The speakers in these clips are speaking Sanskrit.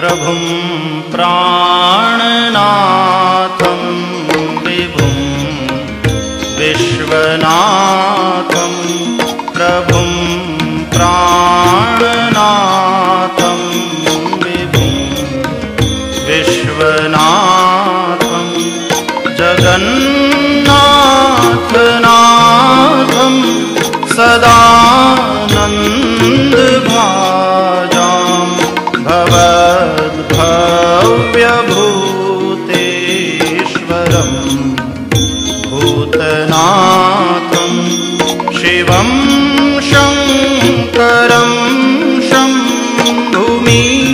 प्रभुं प्राणनाथं विभुं विश्वनाथं सदानन्दभाजां भवद्भव्यभूतेश्वरं भूतनाथं शिवं शङ्करं शम्भुमीशान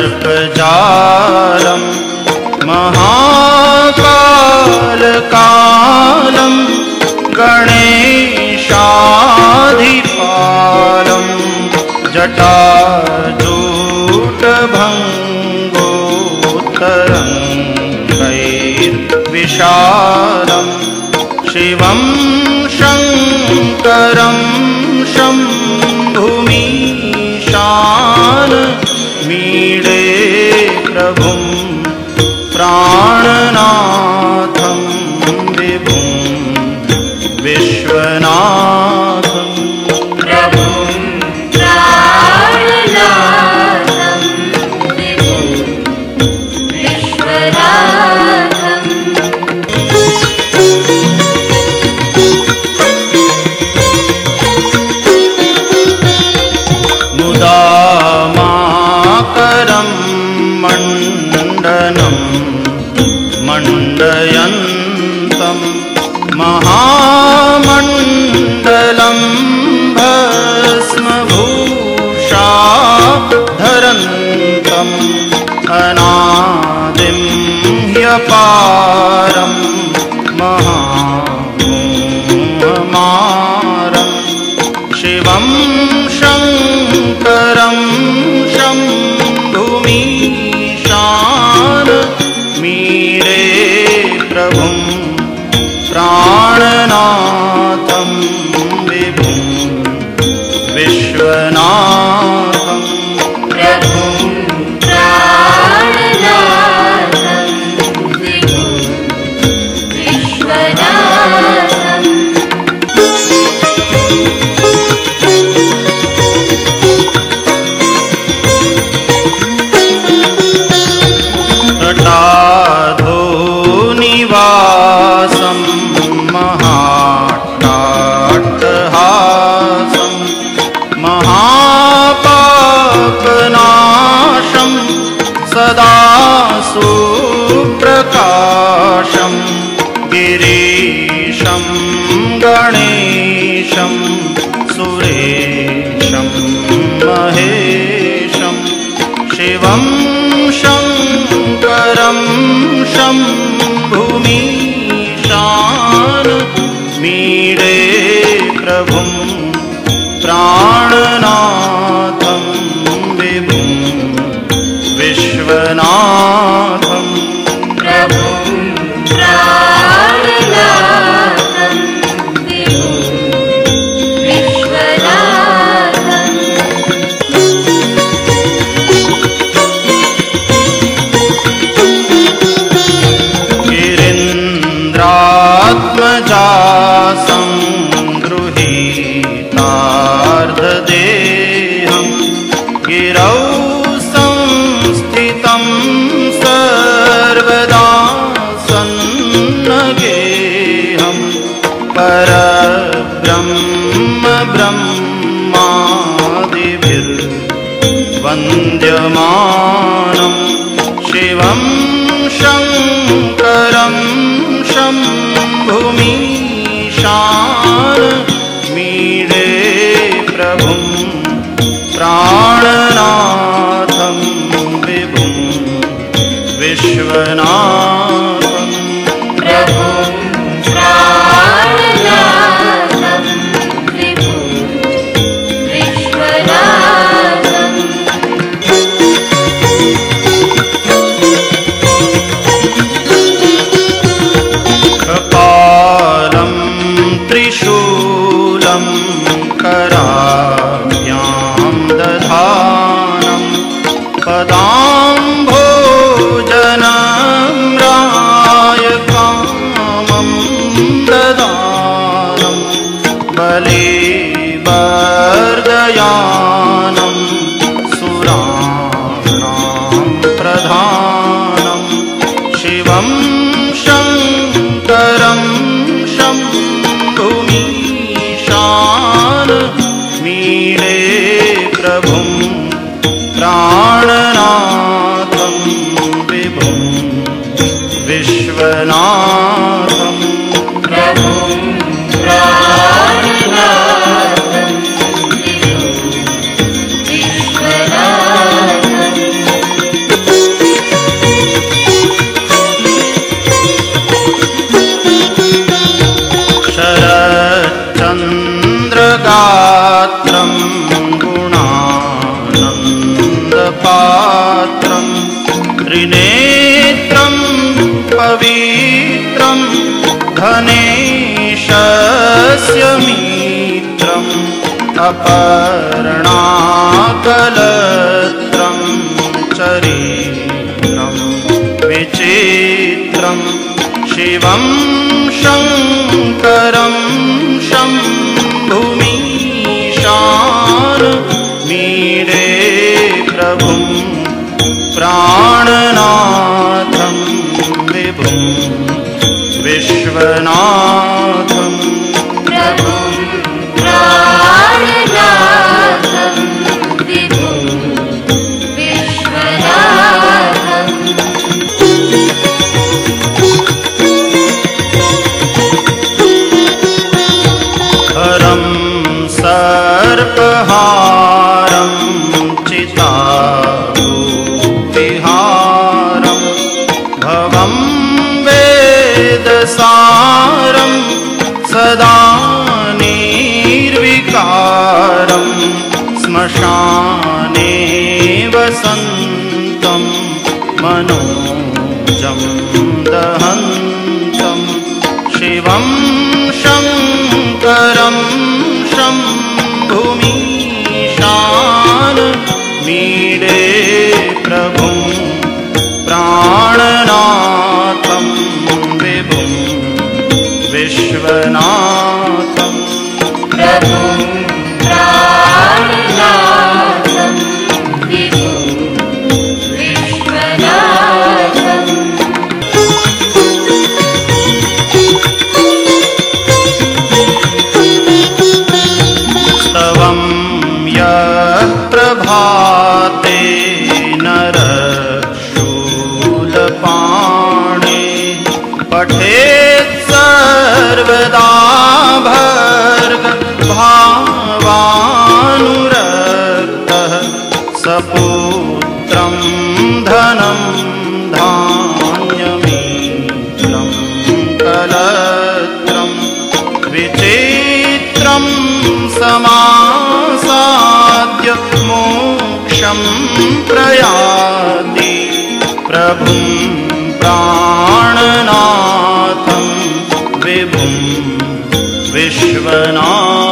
सर्पजालं महाकालकालं गणेशाधिपालं जटाजूटभङ्गोत्तरङ्गैर्विशालम् शिवं शङ्करं मीडे प्रभुं धरन्तम् अनादिं ह्यपारं महामारम् गणेशं सुरेशं महेशं शिवं शङ्करं शम्भुमीशान मीडे प्रभुं प्राणनाथं विभुं विश्वनाथम् परब्रह्म ब्रह्मादिभिर् विद्यमानं शिवं शङ्करं शम्भुमीशान मीडे प्रभुं त्रिनेत्रं पवित्रं धनेशस्य मित्रम् अपर्णाकलत्रं चरित्रं विचित्रं शिवं शङ्करं शम्भुमीशान प्राणनाथं विभुं विश्वनाथम् श्मशाने वसन्तं मनोजं दहन्तं शिवं शङ्करं शम्भुमीशान मीडे प्रभुं प्राणनाथं विभुं विश्वनाथम् प्रयाति प्रभुं प्राणनाथं विभुं विश्वनाथ